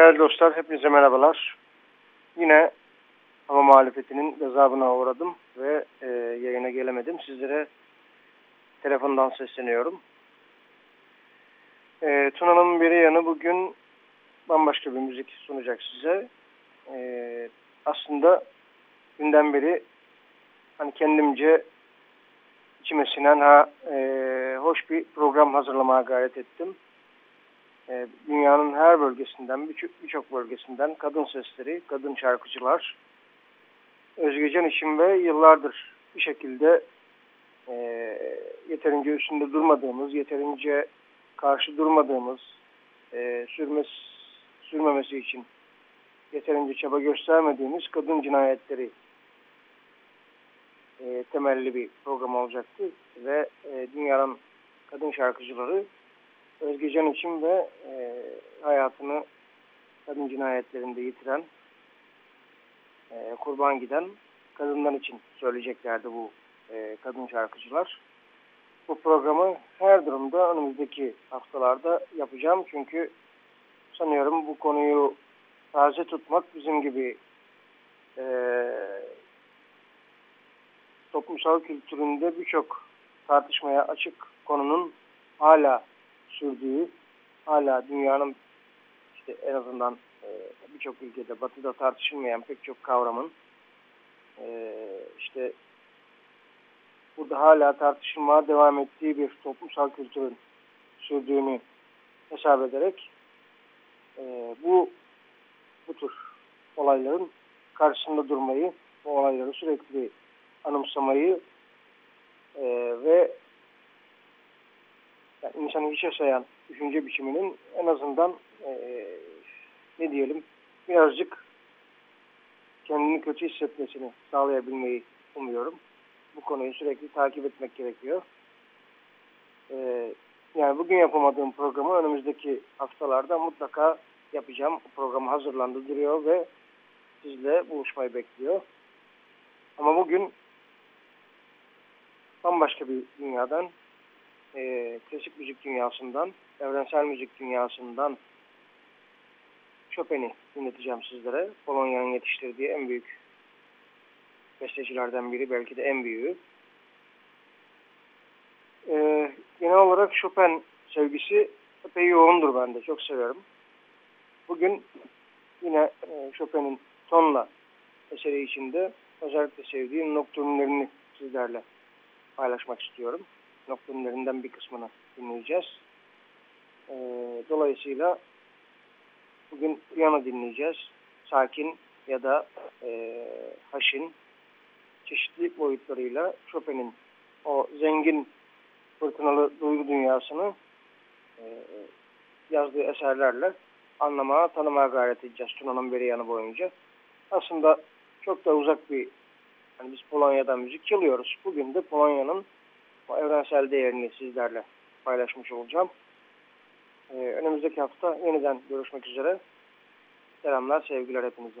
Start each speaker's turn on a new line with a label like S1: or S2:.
S1: Değerli dostlar, hepinize merhabalar. Yine hava muhalefetinin gazabına uğradım ve e, yayına gelemedim. Sizlere telefondan sesleniyorum. E, Tuna'nın biri yanı bugün bambaşka bir müzik sunacak size. E, aslında günden beri hani kendimce içime sinen ha e, hoş bir program hazırlamaya gayret ettim. E, dünyanın her bölgesinden, birçok bölgesinden kadın sesleri, kadın şarkıcılar, Özgecan için ve yıllardır bir şekilde e, yeterince üstünde durmadığımız, yeterince karşı durmadığımız, e, sürmesi, sürmemesi için yeterince çaba göstermediğimiz kadın cinayetleri e, temelli bir program olacaktı ve e, dünyanın kadın şarkıcıları Özgecan için ve e, hayatını kadın cinayetlerinde yitiren, e, kurban giden kadınlar için söyleyeceklerdi bu e, kadın şarkıcılar. Bu programı her durumda önümüzdeki haftalarda yapacağım. Çünkü sanıyorum bu konuyu taze tutmak bizim gibi e, toplumsal kültüründe birçok tartışmaya açık konunun hala sürdüğü hala dünyanın işte en azından e, birçok ülkede batıda tartışılmayan pek çok kavramın e, işte burada hala tartışılmaya devam ettiği bir toplumsal kültürün sürdüğünü hesap ederek e, bu bu tür olayların karşısında durmayı, bu olayları sürekli anımsamayı e, ve insanı hiç yaşayan düşünce biçiminin en azından e, ne diyelim birazcık kendini kötü hissetmesini sağlayabilmeyi umuyorum. Bu konuyu sürekli takip etmek gerekiyor. Ee, yani bugün yapamadığım programı önümüzdeki haftalarda mutlaka yapacağım. Program hazırlandı duruyor ve sizle buluşmayı bekliyor. Ama bugün bambaşka bir dünyadan e, klasik müzik dünyasından, evrensel müzik dünyasından Chopin'i dinleteceğim sizlere. Polonya'nın yetiştirdiği en büyük bestecilerden biri, belki de en büyüğü. Ee, genel olarak Chopin sevgisi epey yoğundur bende, çok severim. Bugün yine e, Chopin'in tonla eseri içinde özellikle sevdiğim nokturunlarını sizlerle paylaşmak istiyorum noktalerinden bir kısmını dinleyeceğiz. E, dolayısıyla bugün piyano dinleyeceğiz. Sakin ya da e, haşin çeşitli boyutlarıyla Chopin'in o zengin fırtınalı duygu dünyasını e, yazdığı eserlerle anlamaya, tanımaya gayret edeceğiz Tuna'nın beri yanı boyunca. Aslında çok da uzak bir, yani biz Polonya'dan müzik çalıyoruz. Bugün de Polonya'nın evrensel değerini sizlerle paylaşmış olacağım. Ee, önümüzdeki hafta yeniden görüşmek üzere. Selamlar, sevgiler hepinize.